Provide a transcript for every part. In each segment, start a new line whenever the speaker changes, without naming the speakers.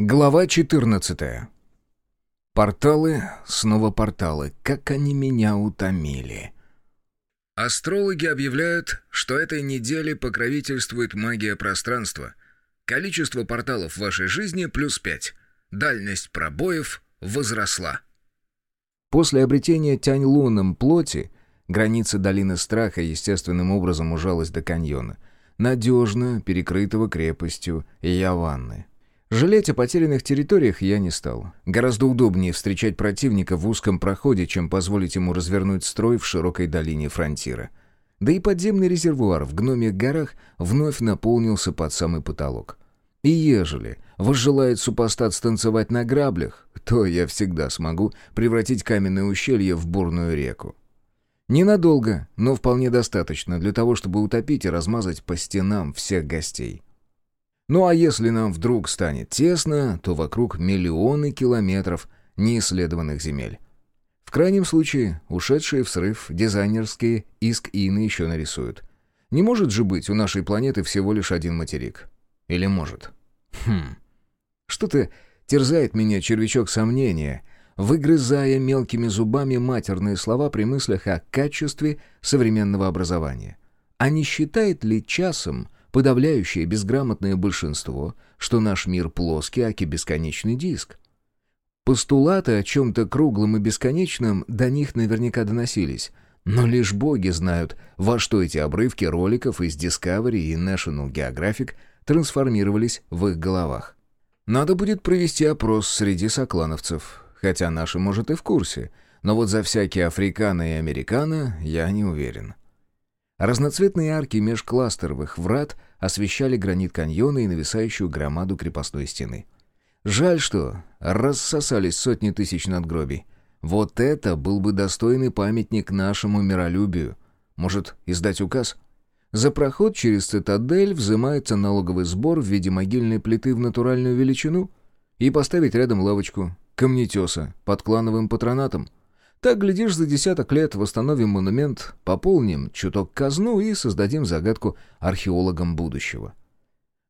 Глава 14. Порталы, снова порталы. Как они меня утомили. Астрологи объявляют, что этой неделе покровительствует магия пространства. Количество порталов в вашей жизни плюс 5. Дальность пробоев возросла. После обретения Тянь-Луном плоти, граница долины страха естественным образом ужалась до каньона, надежно перекрытого крепостью Яванны. Жалеть о потерянных территориях я не стал. Гораздо удобнее встречать противника в узком проходе, чем позволить ему развернуть строй в широкой долине фронтира. Да и подземный резервуар в гномих горах вновь наполнился под самый потолок. И ежели возжелает супостат станцевать на граблях, то я всегда смогу превратить каменное ущелье в бурную реку. Ненадолго, но вполне достаточно для того, чтобы утопить и размазать по стенам всех гостей. Ну а если нам вдруг станет тесно, то вокруг миллионы километров неисследованных земель. В крайнем случае, ушедшие в срыв дизайнерские иск-ины еще нарисуют. Не может же быть у нашей планеты всего лишь один материк. Или может? Хм. Что-то терзает меня червячок сомнения, выгрызая мелкими зубами матерные слова при мыслях о качестве современного образования. А не считает ли часом подавляющее безграмотное большинство, что наш мир плоский, аки бесконечный диск. Постулаты о чем-то круглом и бесконечном до них наверняка доносились, но лишь боги знают, во что эти обрывки роликов из Discovery и National Geographic трансформировались в их головах. Надо будет провести опрос среди соклановцев, хотя наши, может, и в курсе, но вот за всякие африкано и американо я не уверен. Разноцветные арки межкластеровых врат освещали гранит каньона и нависающую громаду крепостной стены. Жаль, что рассосались сотни тысяч надгробий. Вот это был бы достойный памятник нашему миролюбию. Может, издать указ? За проход через цитадель взимается налоговый сбор в виде могильной плиты в натуральную величину и поставить рядом лавочку камнетеса под клановым патронатом — так, глядишь, за десяток лет восстановим монумент, пополним чуток казну и создадим загадку археологам будущего.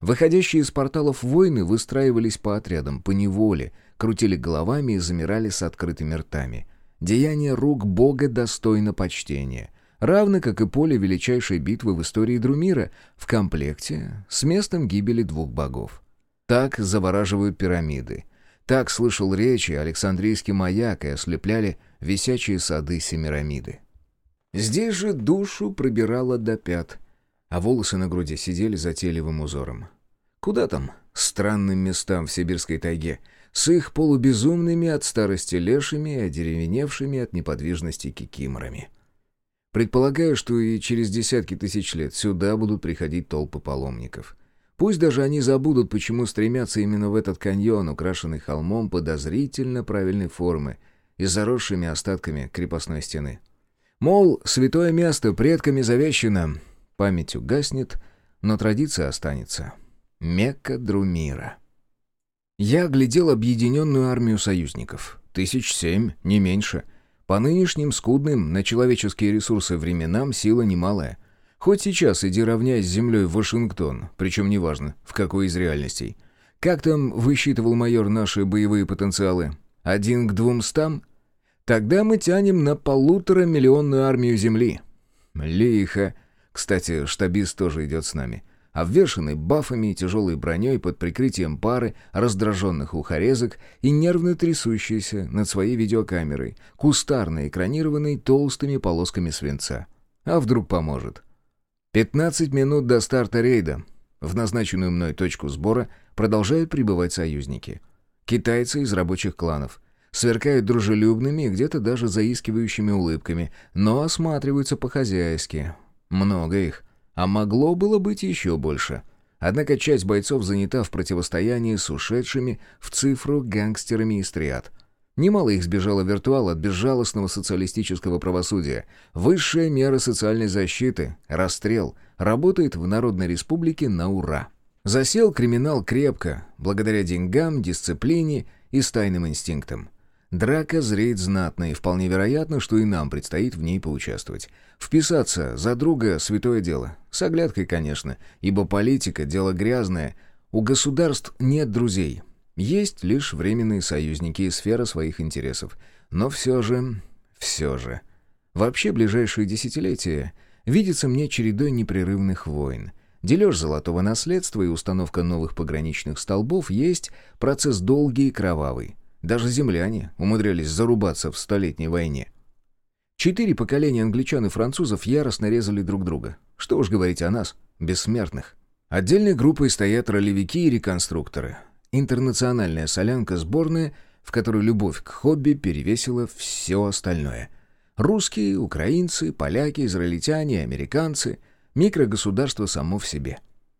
Выходящие из порталов войны выстраивались по отрядам, по неволе, крутили головами и замирали с открытыми ртами. Деяние рук Бога достойно почтения, равно как и поле величайшей битвы в истории Друмира в комплекте с местом гибели двух богов. Так завораживают пирамиды. Так слышал речи Александрийский маяк и ослепляли висячие сады Семирамиды. Здесь же душу пробирало до пят, а волосы на груди сидели затейливым узором. Куда там, странным местам в сибирской тайге, с их полубезумными от старости лешими и одеревеневшими от неподвижности кикиморами. Предполагаю, что и через десятки тысяч лет сюда будут приходить толпы паломников. Пусть даже они забудут, почему стремятся именно в этот каньон, украшенный холмом подозрительно правильной формы, и заросшими остатками крепостной стены. Мол, святое место предками завещено. Память угаснет, но традиция останется. Мекка Друмира. Я глядел объединенную армию союзников. Тысяч семь, не меньше. По нынешним скудным на человеческие ресурсы временам сила немалая. Хоть сейчас иди равняй с землей Вашингтон, причем неважно, в какой из реальностей. Как там высчитывал майор наши боевые потенциалы? Один к двумстам? Тогда мы тянем на полутора миллионную армию Земли. Лихо. Кстати, штабист тоже идет с нами. Обвешанный бафами и тяжелой броней под прикрытием пары раздраженных ухорезок и нервно трясущийся над своей видеокамерой, кустарно экранированной толстыми полосками свинца. А вдруг поможет? 15 минут до старта рейда. В назначенную мной точку сбора продолжают прибывать союзники. Китайцы из рабочих кланов — сверкают дружелюбными и где-то даже заискивающими улыбками, но осматриваются по-хозяйски. Много их. А могло было быть еще больше. Однако часть бойцов занята в противостоянии с ушедшими в цифру гангстерами из триад. Немало их сбежало в виртуал от безжалостного социалистического правосудия. Высшая мера социальной защиты — расстрел — работает в Народной Республике на ура. Засел криминал крепко, благодаря деньгам, дисциплине и стайным инстинктам. Драка зреет знатно, и вполне вероятно, что и нам предстоит в ней поучаствовать. Вписаться за друга — святое дело. С оглядкой, конечно, ибо политика — дело грязное. У государств нет друзей. Есть лишь временные союзники и сфера своих интересов. Но все же... все же... Вообще ближайшие десятилетия видятся мне чередой непрерывных войн. Дележ золотого наследства и установка новых пограничных столбов есть процесс долгий и кровавый. Даже земляне умудрялись зарубаться в Столетней войне. Четыре поколения англичан и французов яростно резали друг друга. Что уж говорить о нас, бессмертных. Отдельной группой стоят ролевики и реконструкторы. Интернациональная солянка сборная, в которой любовь к хобби перевесила все остальное. Русские, украинцы, поляки, израильтяне, американцы. Микрогосударство само в себе.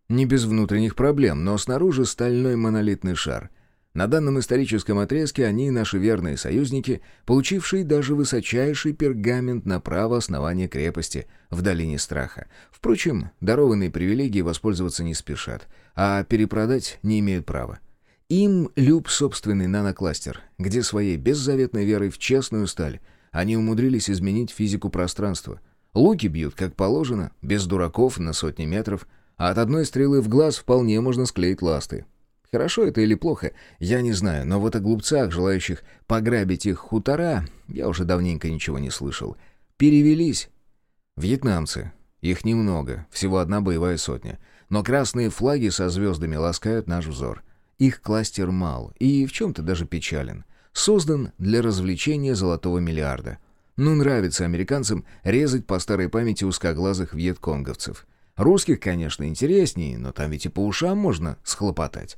Не без внутренних проблем, но снаружи стальной монолитный шар. На данном историческом отрезке они наши верные союзники, получившие даже высочайший пергамент на право основания крепости в долине страха. Впрочем, дарованные привилегии воспользоваться не спешат, а перепродать не имеют права. Им люб собственный нанокластер, где своей беззаветной верой в честную сталь они умудрились изменить физику пространства. Луки бьют, как положено, без дураков на сотни метров, а от одной стрелы в глаз вполне можно склеить ласты. Хорошо это или плохо, я не знаю, но вот о глупцах, желающих пограбить их хутора, я уже давненько ничего не слышал. Перевелись. Вьетнамцы. Их немного, всего одна боевая сотня. Но красные флаги со звездами ласкают наш взор. Их кластер мал и в чем-то даже печален создан для развлечения золотого миллиарда. Ну, нравится американцам резать по старой памяти узкоглазых вьетконговцев. Русских, конечно, интереснее, но там ведь и по ушам можно схлопотать.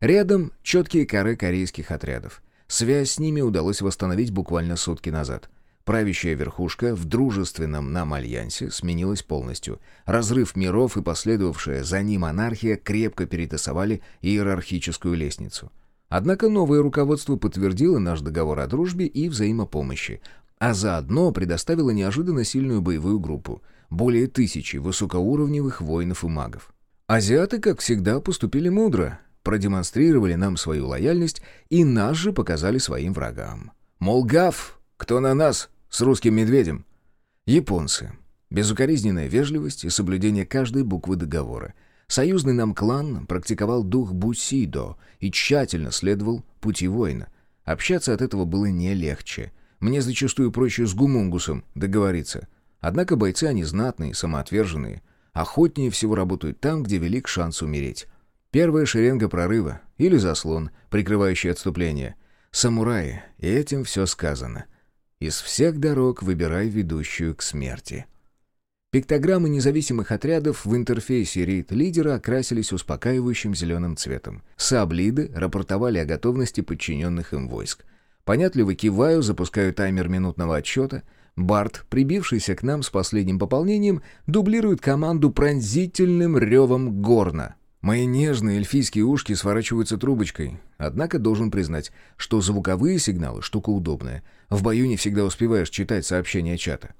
Рядом четкие коры корейских отрядов. Связь с ними удалось восстановить буквально сутки назад. Правящая верхушка в дружественном нам альянсе сменилась полностью. Разрыв миров и последовавшая за ним анархия крепко перетасовали иерархическую лестницу. Однако новое руководство подтвердило наш договор о дружбе и взаимопомощи, а заодно предоставило неожиданно сильную боевую группу — более тысячи высокоуровневых воинов и магов. Азиаты, как всегда, поступили мудро, продемонстрировали нам свою лояльность и нас же показали своим врагам. Мол, гав, кто на нас с русским медведем? Японцы. Безукоризненная вежливость и соблюдение каждой буквы договора — Союзный нам клан практиковал дух бусидо и тщательно следовал пути воина. Общаться от этого было не легче. Мне зачастую проще с гумунгусом договориться. Однако бойцы они знатные, самоотверженные. Охотнее всего работают там, где велик шанс умереть. Первая шеренга прорыва или заслон, прикрывающий отступление. Самураи, и этим все сказано. Из всех дорог выбирай ведущую к смерти. Пиктограммы независимых отрядов в интерфейсе рейд-лидера окрасились успокаивающим зеленым цветом. Саблиды рапортовали о готовности подчиненных им войск. Понятливо киваю, запускаю таймер минутного отсчета. Барт, прибившийся к нам с последним пополнением, дублирует команду пронзительным ревом горна. Мои нежные эльфийские ушки сворачиваются трубочкой. Однако должен признать, что звуковые сигналы — штука удобная. В бою не всегда успеваешь читать сообщения чата.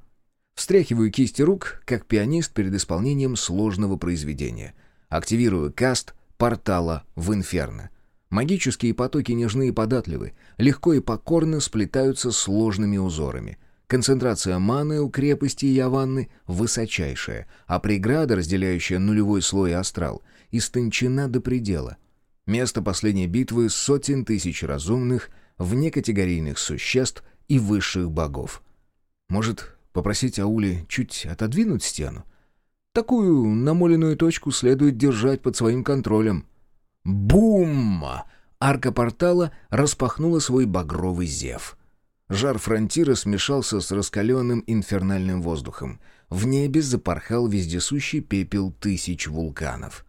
Встряхиваю кисти рук, как пианист перед исполнением сложного произведения. Активирую каст портала в инферно. Магические потоки нежны и податливы, легко и покорно сплетаются сложными узорами. Концентрация маны у крепости Яванны высочайшая, а преграда, разделяющая нулевой слой астрал, истончена до предела. Место последней битвы сотен тысяч разумных, внекатегорийных существ и высших богов. Может, Попросить Аули чуть отодвинуть стену? Такую намоленную точку следует держать под своим контролем. Бум! Арка портала распахнула свой багровый зев. Жар фронтира смешался с раскаленным инфернальным воздухом. В небе запорхал вездесущий пепел тысяч вулканов.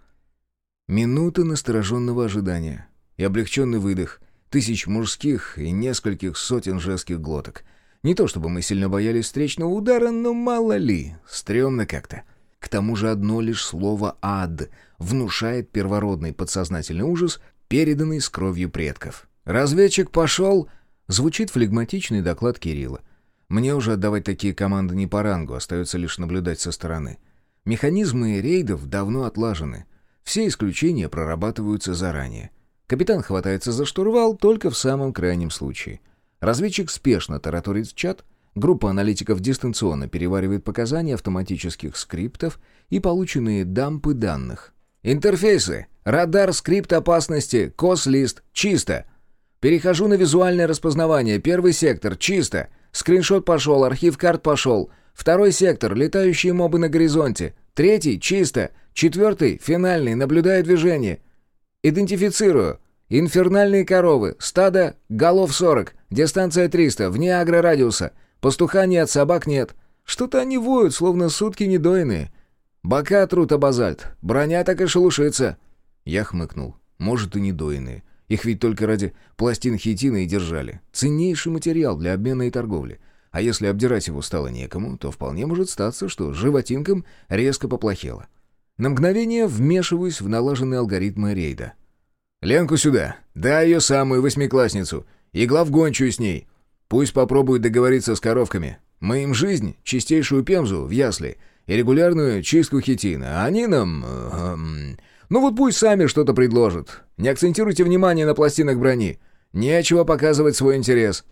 Минута настороженного ожидания и облегченный выдох тысяч мужских и нескольких сотен женских глоток — не то чтобы мы сильно боялись встречного удара, но мало ли, стрёмно как-то. К тому же одно лишь слово «ад» внушает первородный подсознательный ужас, переданный с кровью предков. «Разведчик пошел!» — звучит флегматичный доклад Кирилла. Мне уже отдавать такие команды не по рангу, остается лишь наблюдать со стороны. Механизмы рейдов давно отлажены. Все исключения прорабатываются заранее. Капитан хватается за штурвал только в самом крайнем случае — Разведчик спешно тараторит в чат, группа аналитиков дистанционно переваривает показания автоматических скриптов и полученные дампы данных. Интерфейсы. Радар, скрипт опасности, кос-лист. Чисто. Перехожу на визуальное распознавание. Первый сектор. Чисто. Скриншот пошел, архив карт пошел. Второй сектор. Летающие мобы на горизонте. Третий. Чисто. Четвертый. Финальный. Наблюдаю движение. Идентифицирую. Инфернальные коровы. Стадо. Голов 40. Дистанция 300. Вне агрорадиуса. Пастуха нет, собак нет. Что-то они воют, словно сутки недойные. Бока трут базальт. Броня так и шелушится. Я хмыкнул. Может, и недойные. Их ведь только ради пластин хитина и держали. Ценнейший материал для обмена и торговли. А если обдирать его стало некому, то вполне может статься, что животинкам резко поплохело. На мгновение вмешиваюсь в налаженные алгоритмы рейда. «Ленку сюда! Дай ее самую восьмиклассницу! И главгончую с ней! Пусть попробуют договориться с коровками. Мы им жизнь, чистейшую пемзу в ясли и регулярную чистку хитина, а они нам... Эм, ну вот пусть сами что-то предложат. Не акцентируйте внимание на пластинах брони. Нечего показывать свой интерес».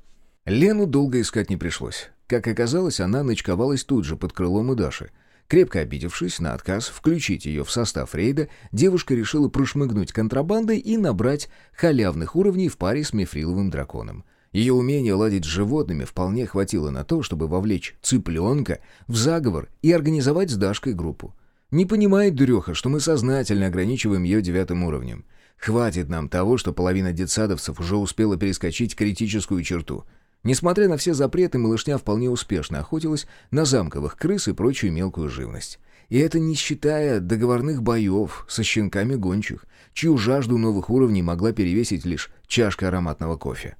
Лену долго искать не пришлось. Как оказалось, она ночковалась тут же под крылом у Даши. Крепко обидевшись на отказ включить ее в состав рейда, девушка решила прошмыгнуть контрабандой и набрать халявных уровней в паре с мифриловым драконом. Ее умение ладить с животными вполне хватило на то, чтобы вовлечь цыпленка в заговор и организовать с Дашкой группу. Не понимает дуреха, что мы сознательно ограничиваем ее девятым уровнем. Хватит нам того, что половина детсадовцев уже успела перескочить критическую черту. Несмотря на все запреты, малышня вполне успешно охотилась на замковых крыс и прочую мелкую живность. И это не считая договорных боев со щенками гончих, чью жажду новых уровней могла перевесить лишь чашка ароматного кофе.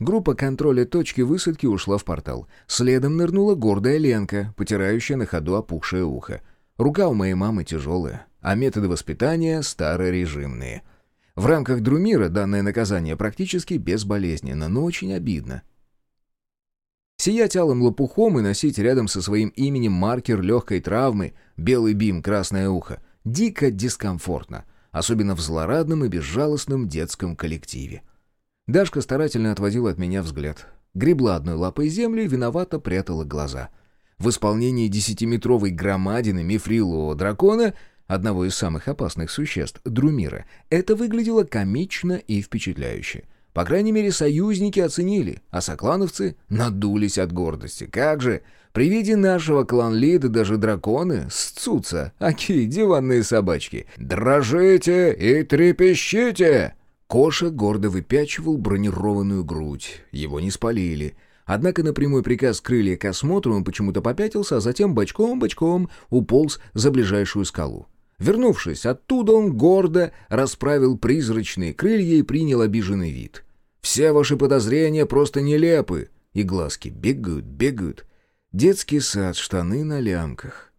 Группа контроля точки высадки ушла в портал. Следом нырнула гордая Ленка, потирающая на ходу опухшее ухо. Рука у моей мамы тяжелая, а методы воспитания старорежимные. В рамках Друмира данное наказание практически безболезненно, но очень обидно. Сиять алым лопухом и носить рядом со своим именем маркер легкой травмы, белый бим, красное ухо, дико дискомфортно, особенно в злорадном и безжалостном детском коллективе. Дашка старательно отводила от меня взгляд. Гребла одной лапой землю и виновато прятала глаза. В исполнении десятиметровой громадины мифрилового дракона, одного из самых опасных существ, Друмира, это выглядело комично и впечатляюще. По крайней мере, союзники оценили, а соклановцы надулись от гордости. Как же, при виде нашего клан-лида даже драконы сцутся, аки диванные собачки. «Дрожите и трепещите!» Коша гордо выпячивал бронированную грудь. Его не спалили. Однако на прямой приказ крылья к осмотру он почему-то попятился, а затем бочком-бочком уполз за ближайшую скалу. Вернувшись оттуда, он гордо расправил призрачные крылья и принял обиженный вид. «Все ваши подозрения просто нелепы!» И глазки бегают, бегают. Детский сад, штаны на лямках.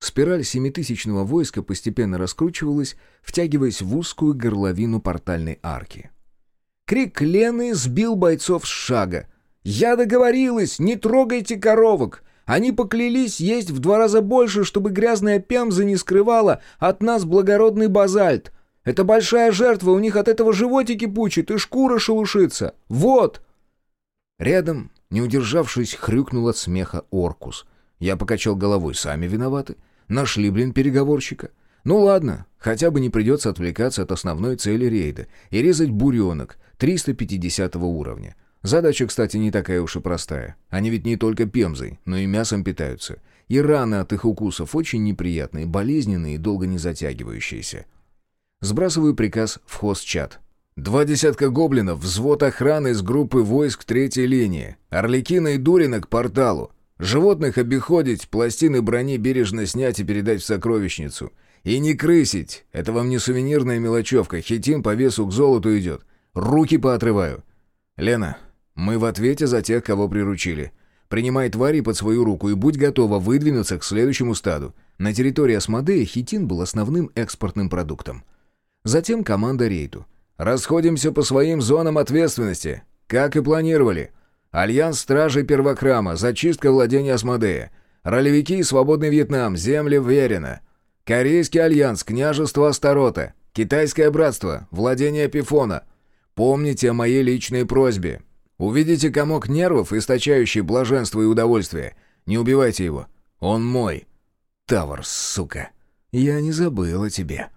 Спираль семитысячного войска постепенно раскручивалась, втягиваясь в узкую горловину портальной арки. Крик Лены сбил бойцов с шага. «Я договорилась! Не трогайте коровок! Они поклялись есть в два раза больше, чтобы грязная пямза не скрывала от нас благородный базальт. Это большая жертва, у них от этого животики пучит и шкура шелушится. Вот!» Рядом, не удержавшись, хрюкнул от смеха Оркус. Я покачал головой, сами виноваты. Нашли, блин, переговорщика. Ну ладно, хотя бы не придется отвлекаться от основной цели рейда и резать буренок 350 уровня. Задача, кстати, не такая уж и простая. Они ведь не только пемзой, но и мясом питаются. И раны от их укусов очень неприятные, болезненные и долго не затягивающиеся. Сбрасываю приказ в хост-чат. Два десятка гоблинов, взвод охраны из группы войск третьей линии. Орликина и Дурина к порталу. Животных обиходить, пластины брони бережно снять и передать в сокровищницу. И не крысить. Это вам не сувенирная мелочевка. Хитин по весу к золоту идет. Руки поотрываю. Лена, мы в ответе за тех, кого приручили. Принимай твари под свою руку и будь готова выдвинуться к следующему стаду. На территории Асмодея хитин был основным экспортным продуктом. Затем команда рейду. «Расходимся по своим зонам ответственности, как и планировали». Альянс Стражей Первохрама, зачистка владения Асмодея. Ролевики Свободный Вьетнам, земли Верена. Корейский Альянс, княжество Астарота. Китайское Братство, владение Пифона. Помните о моей личной просьбе. Увидите комок нервов, источающий блаженство и удовольствие. Не убивайте его. Он мой. Тавр, сука. я не забыл о тебе».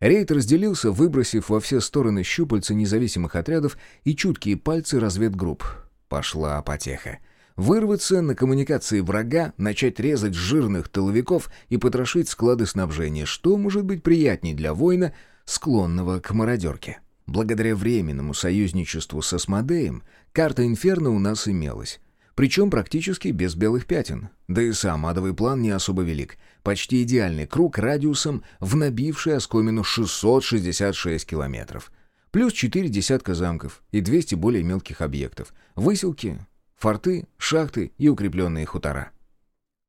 Рейд разделился, выбросив во все стороны щупальца независимых отрядов и чуткие пальцы разведгрупп. Пошла потеха. Вырваться на коммуникации врага, начать резать жирных тыловиков и потрошить склады снабжения. Что может быть приятней для воина, склонного к мародерке? Благодаря временному союзничеству с Асмодеем карта Инферно у нас имелась. Причем практически без белых пятен. Да и сам адовый план не особо велик. Почти идеальный круг радиусом в набивший оскомину 666 километров. Плюс четыре десятка замков и 200 более мелких объектов. Выселки, форты, шахты и укрепленные хутора.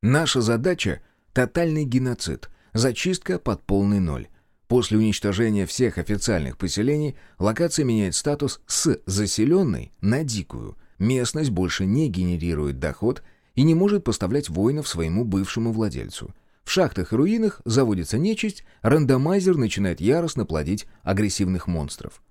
Наша задача — тотальный геноцид, зачистка под полный ноль. После уничтожения всех официальных поселений локация меняет статус с заселенной на дикую — Местность больше не генерирует доход и не может поставлять воинов своему бывшему владельцу. В шахтах и руинах заводится нечисть, рандомайзер начинает яростно плодить агрессивных монстров.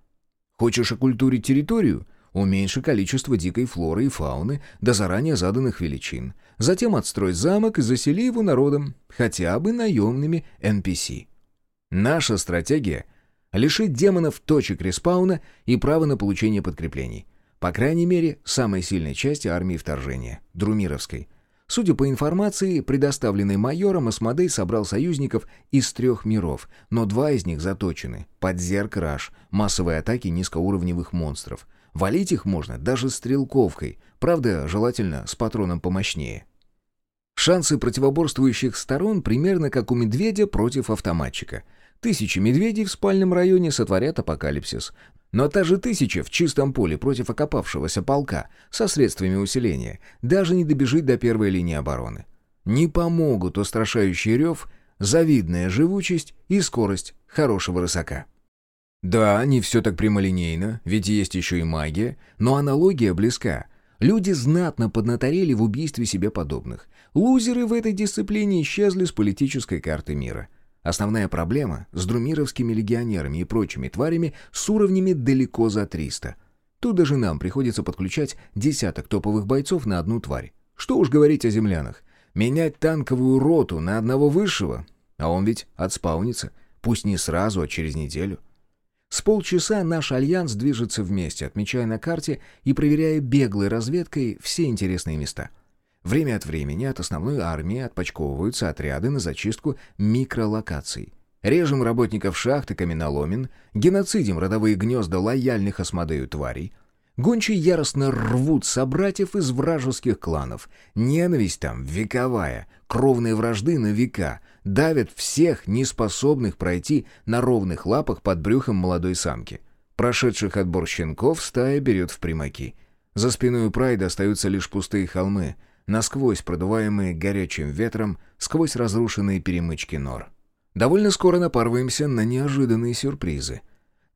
Хочешь окультурить территорию? Уменьши количество дикой флоры и фауны до заранее заданных величин. Затем отстрой замок и засели его народом, хотя бы наемными NPC. Наша стратегия — лишить демонов точек респауна и права на получение подкреплений. По крайней мере, самой сильной части армии вторжения – Друмировской. Судя по информации, предоставленной майором, Асмодей собрал союзников из трех миров, но два из них заточены – под Зерк-Раш, массовые атаки низкоуровневых монстров. Валить их можно даже стрелковкой, правда, желательно с патроном помощнее. Шансы противоборствующих сторон примерно как у медведя против автоматчика – Тысячи медведей в спальном районе сотворят апокалипсис. Но та же тысяча в чистом поле против окопавшегося полка со средствами усиления даже не добежит до первой линии обороны. Не помогут устрашающий рев, завидная живучесть и скорость хорошего рысака. Да, не все так прямолинейно, ведь есть еще и магия, но аналогия близка. Люди знатно поднаторели в убийстве себе подобных. Лузеры в этой дисциплине исчезли с политической карты мира – Основная проблема с друмировскими легионерами и прочими тварями с уровнями далеко за 300. Тут даже нам приходится подключать десяток топовых бойцов на одну тварь. Что уж говорить о землянах. Менять танковую роту на одного высшего, а он ведь отспаунится, пусть не сразу, а через неделю. С полчаса наш альянс движется вместе, отмечая на карте и проверяя беглой разведкой все интересные места — Время от времени от основной армии отпочковываются отряды на зачистку микролокаций. Режем работников шахт и каменоломен, геноцидим родовые гнезда лояльных осмодею тварей. Гончие яростно рвут собратьев из вражеских кланов. Ненависть там вековая, кровные вражды на века, давят всех неспособных пройти на ровных лапах под брюхом молодой самки. Прошедших отбор щенков стая берет в примаки. За спиной у прайда остаются лишь пустые холмы — насквозь продуваемые горячим ветром сквозь разрушенные перемычки нор. Довольно скоро напарываемся на неожиданные сюрпризы.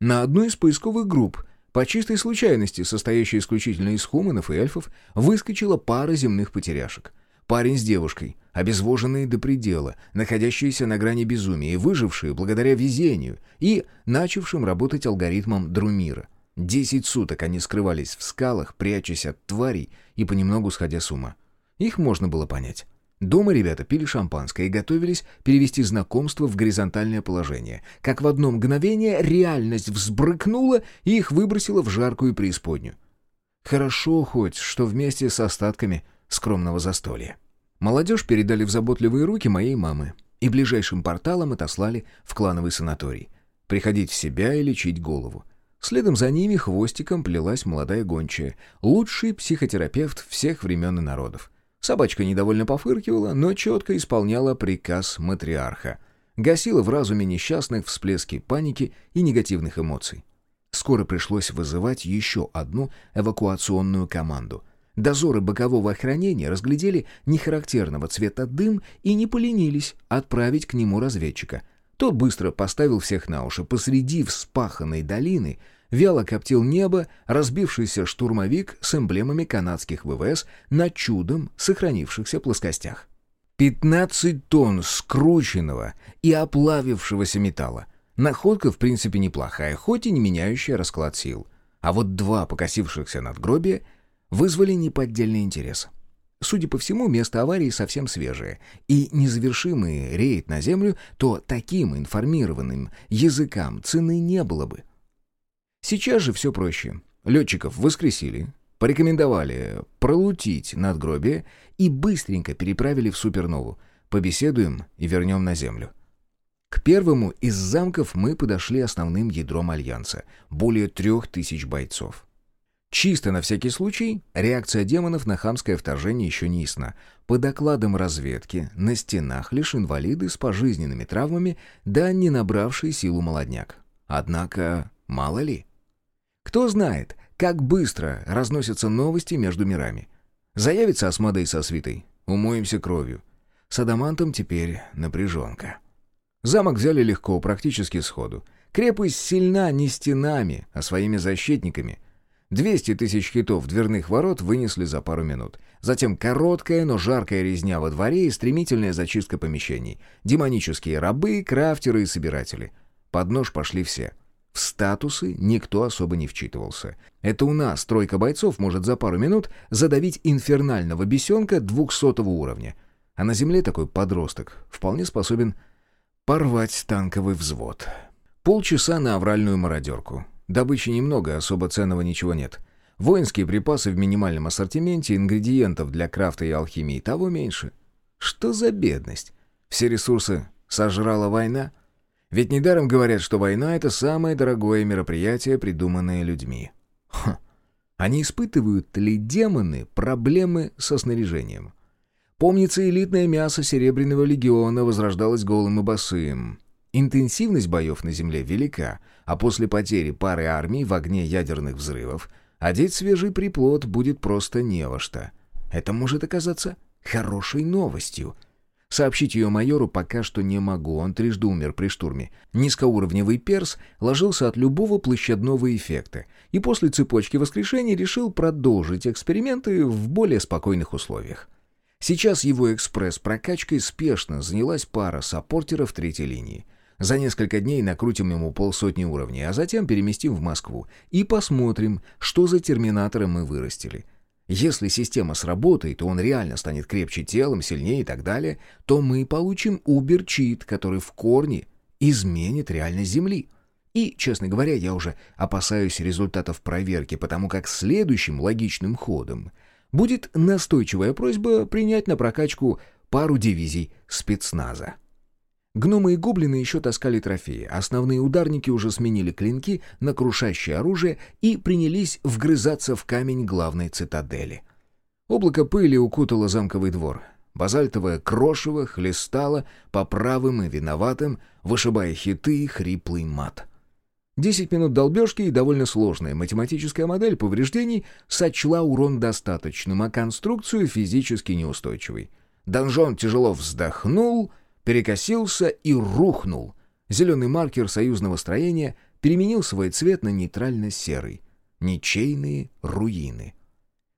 На одну из поисковых групп, по чистой случайности, состоящей исключительно из хуманов и эльфов, выскочила пара земных потеряшек. Парень с девушкой, обезвоженные до предела, находящиеся на грани безумия и выжившие благодаря везению и начавшим работать алгоритмом Друмира. Десять суток они скрывались в скалах, прячась от тварей и понемногу сходя с ума. Их можно было понять. Дома ребята пили шампанское и готовились перевести знакомство в горизонтальное положение. Как в одно мгновение реальность взбрыкнула и их выбросила в жаркую преисподнюю. Хорошо хоть, что вместе с остатками скромного застолья. Молодежь передали в заботливые руки моей мамы и ближайшим порталом отослали в клановый санаторий. Приходить в себя и лечить голову. Следом за ними хвостиком плелась молодая гончая, лучший психотерапевт всех времен и народов. Собачка недовольно пофыркивала, но четко исполняла приказ матриарха. Гасила в разуме несчастных всплески паники и негативных эмоций. Скоро пришлось вызывать еще одну эвакуационную команду. Дозоры бокового охранения разглядели нехарактерного цвета дым и не поленились отправить к нему разведчика. Тот быстро поставил всех на уши. Посреди вспаханной долины вяло коптил небо разбившийся штурмовик с эмблемами канадских ВВС на чудом сохранившихся плоскостях. 15 тонн скрученного и оплавившегося металла. Находка, в принципе, неплохая, хоть и не меняющая расклад сил. А вот два покосившихся надгробия вызвали неподдельный интерес. Судя по всему, место аварии совсем свежее, и незавершимый рейд на Землю, то таким информированным языкам цены не было бы. Сейчас же все проще. Летчиков воскресили, порекомендовали пролутить надгробие и быстренько переправили в Супернову. Побеседуем и вернем на Землю. К первому из замков мы подошли основным ядром Альянса, более трех тысяч бойцов. Чисто на всякий случай, реакция демонов на хамское вторжение еще не ясна. По докладам разведки, на стенах лишь инвалиды с пожизненными травмами, да не набравший силу молодняк. Однако, мало ли. Кто знает, как быстро разносятся новости между мирами. Заявится Асмодей со свитой, умоемся кровью. С Адамантом теперь напряженка. Замок взяли легко, практически сходу. Крепость сильна не стенами, а своими защитниками. 200 тысяч хитов дверных ворот вынесли за пару минут. Затем короткая, но жаркая резня во дворе и стремительная зачистка помещений. Демонические рабы, крафтеры и собиратели. Под нож пошли все. В статусы никто особо не вчитывался. Это у нас тройка бойцов может за пару минут задавить инфернального бесенка двухсотого уровня. А на земле такой подросток вполне способен порвать танковый взвод. Полчаса на авральную мародерку. Добычи немного, особо ценного ничего нет. Воинские припасы в минимальном ассортименте, ингредиентов для крафта и алхимии того меньше. Что за бедность? Все ресурсы сожрала война? Ведь недаром говорят, что война — это самое дорогое мероприятие, придуманное людьми. Ха. Они испытывают ли демоны проблемы со снаряжением? Помнится, элитное мясо Серебряного легиона возрождалось голым и босым. Интенсивность боев на Земле велика, а после потери пары армий в огне ядерных взрывов одеть свежий приплод будет просто не во что. Это может оказаться хорошей новостью. Сообщить ее майору пока что не могу, он трижды умер при штурме. Низкоуровневый перс ложился от любого площадного эффекта, и после цепочки воскрешений решил продолжить эксперименты в более спокойных условиях. Сейчас его экспресс-прокачкой спешно занялась пара саппортеров третьей линии. За несколько дней накрутим ему полсотни уровней, а затем переместим в Москву и посмотрим, что за терминатора мы вырастили. Если система сработает, и он реально станет крепче телом, сильнее и так далее, то мы получим убер-чит, который в корне изменит реальность Земли. И, честно говоря, я уже опасаюсь результатов проверки, потому как следующим логичным ходом будет настойчивая просьба принять на прокачку пару дивизий спецназа. Гномы и гоблины еще таскали трофеи, основные ударники уже сменили клинки на крушащее оружие и принялись вгрызаться в камень главной цитадели. Облако пыли укутало замковый двор. Базальтовое крошево хлестало по правым и виноватым, вышибая хиты и хриплый мат. Десять минут долбежки и довольно сложная математическая модель повреждений сочла урон достаточным, а конструкцию физически неустойчивой. Донжон тяжело вздохнул — перекосился и рухнул. Зеленый маркер союзного строения переменил свой цвет на нейтрально-серый. Ничейные руины.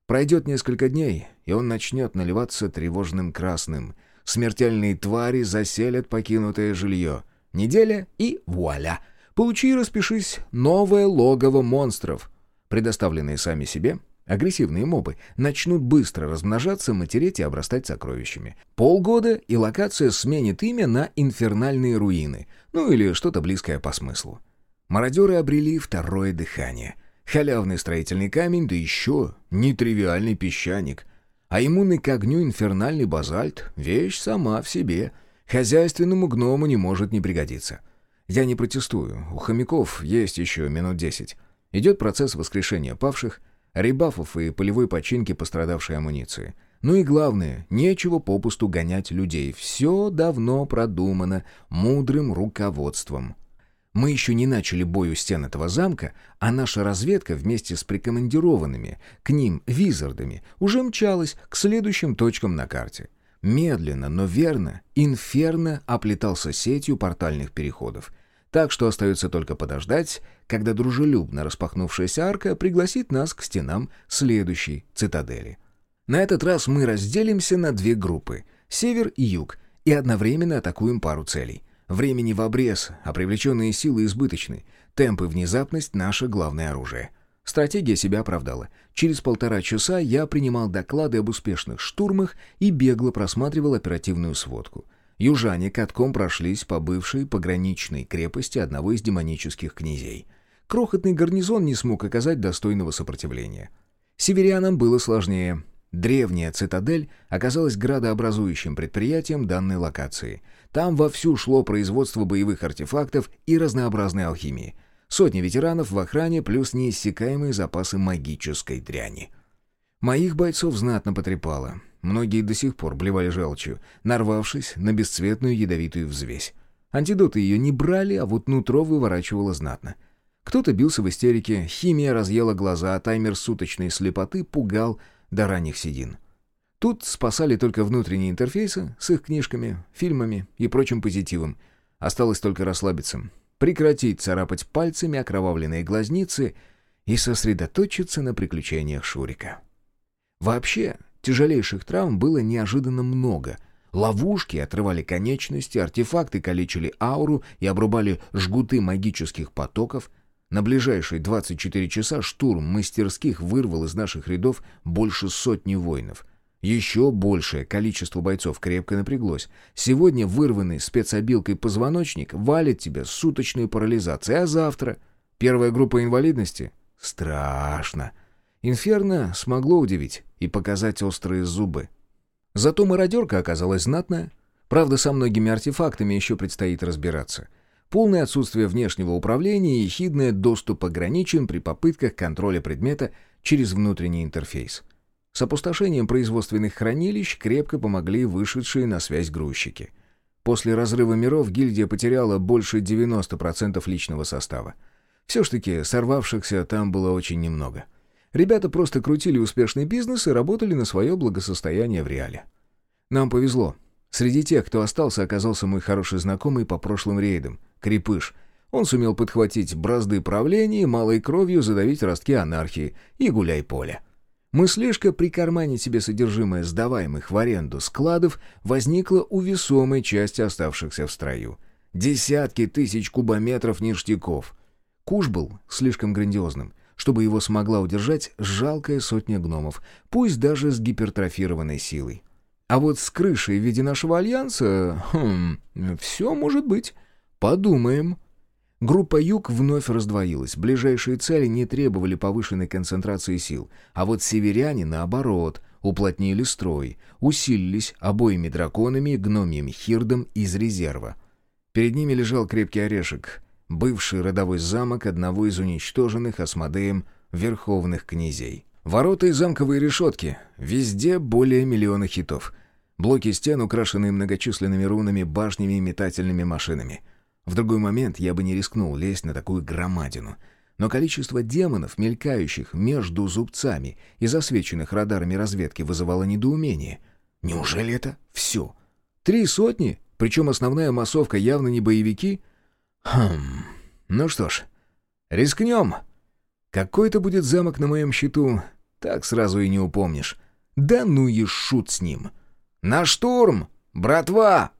Пройдет несколько дней, и он начнет наливаться тревожным красным. Смертельные твари заселят покинутое жилье. Неделя и вуаля! Получи и распишись новое логово монстров. Предоставленные сами себе, Агрессивные мобы начнут быстро размножаться, матереть и обрастать сокровищами. Полгода, и локация сменит имя на «Инфернальные руины», ну или что-то близкое по смыслу. Мародеры обрели второе дыхание. Халявный строительный камень, да еще нетривиальный песчаник. А иммунный к огню инфернальный базальт — вещь сама в себе. Хозяйственному гному не может не пригодиться. Я не протестую, у хомяков есть еще минут десять. Идет процесс воскрешения павших — ребафов и полевой починки пострадавшей амуниции. Ну и главное, нечего попусту гонять людей. Все давно продумано мудрым руководством. Мы еще не начали бой у стен этого замка, а наша разведка вместе с прикомандированными к ним визардами уже мчалась к следующим точкам на карте. Медленно, но верно, Инферно оплетался сетью портальных переходов — так что остается только подождать, когда дружелюбно распахнувшаяся арка пригласит нас к стенам следующей цитадели. На этот раз мы разделимся на две группы — север и юг, и одновременно атакуем пару целей. Времени в обрез, а привлеченные силы избыточны. Темп и внезапность — наше главное оружие. Стратегия себя оправдала. Через полтора часа я принимал доклады об успешных штурмах и бегло просматривал оперативную сводку. Южане катком прошлись по бывшей пограничной крепости одного из демонических князей. Крохотный гарнизон не смог оказать достойного сопротивления. Северянам было сложнее. Древняя цитадель оказалась градообразующим предприятием данной локации. Там вовсю шло производство боевых артефактов и разнообразной алхимии. Сотни ветеранов в охране плюс неиссякаемые запасы магической дряни. Моих бойцов знатно потрепало. Многие до сих пор блевали желчью, нарвавшись на бесцветную ядовитую взвесь. Антидоты ее не брали, а вот нутро выворачивало знатно. Кто-то бился в истерике, химия разъела глаза, а таймер суточной слепоты пугал до ранних седин. Тут спасали только внутренние интерфейсы с их книжками, фильмами и прочим позитивом. Осталось только расслабиться, прекратить царапать пальцами окровавленные глазницы и сосредоточиться на приключениях Шурика. Вообще, Тяжелейших травм было неожиданно много. Ловушки отрывали конечности, артефакты калечили ауру и обрубали жгуты магических потоков. На ближайшие 24 часа штурм мастерских вырвал из наших рядов больше сотни воинов. Еще большее количество бойцов крепко напряглось. Сегодня вырванный спецобилкой позвоночник валит тебя с суточной парализацией, а завтра... Первая группа инвалидности? Страшно. Инферно смогло удивить и показать острые зубы. Зато мародерка оказалась знатная. Правда, со многими артефактами еще предстоит разбираться. Полное отсутствие внешнего управления и ехидный доступ ограничен при попытках контроля предмета через внутренний интерфейс. С опустошением производственных хранилищ крепко помогли вышедшие на связь грузчики. После разрыва миров гильдия потеряла больше 90% личного состава. Все ж таки, сорвавшихся там было очень немного — Ребята просто крутили успешный бизнес и работали на свое благосостояние в реале. Нам повезло. Среди тех, кто остался, оказался мой хороший знакомый по прошлым рейдам, Крепыш. Он сумел подхватить бразды правления и малой кровью задавить ростки анархии и гуляй поле. Мыслишка прикарманить себе содержимое сдаваемых в аренду складов возникла у весомой части оставшихся в строю. Десятки тысяч кубометров ништяков. Куш был слишком грандиозным — чтобы его смогла удержать жалкая сотня гномов, пусть даже с гипертрофированной силой. А вот с крышей в виде нашего альянса... Хм, все может быть. Подумаем. Группа «Юг» вновь раздвоилась. Ближайшие цели не требовали повышенной концентрации сил. А вот северяне, наоборот, уплотнили строй, усилились обоими драконами гномьим хирдом из резерва. Перед ними лежал крепкий орешек бывший родовой замок одного из уничтоженных Асмодеем верховных князей. Ворота и замковые решетки, везде более миллиона хитов. Блоки стен, украшенные многочисленными рунами, башнями и метательными машинами. В другой момент я бы не рискнул лезть на такую громадину. Но количество демонов, мелькающих между зубцами и засвеченных радарами разведки, вызывало недоумение. Неужели это все? Три сотни? Причем основная массовка явно не боевики — Хм, ну что ж, рискнем. Какой-то будет замок на моем счету, так сразу и не упомнишь. Да ну и шут с ним. На штурм, братва!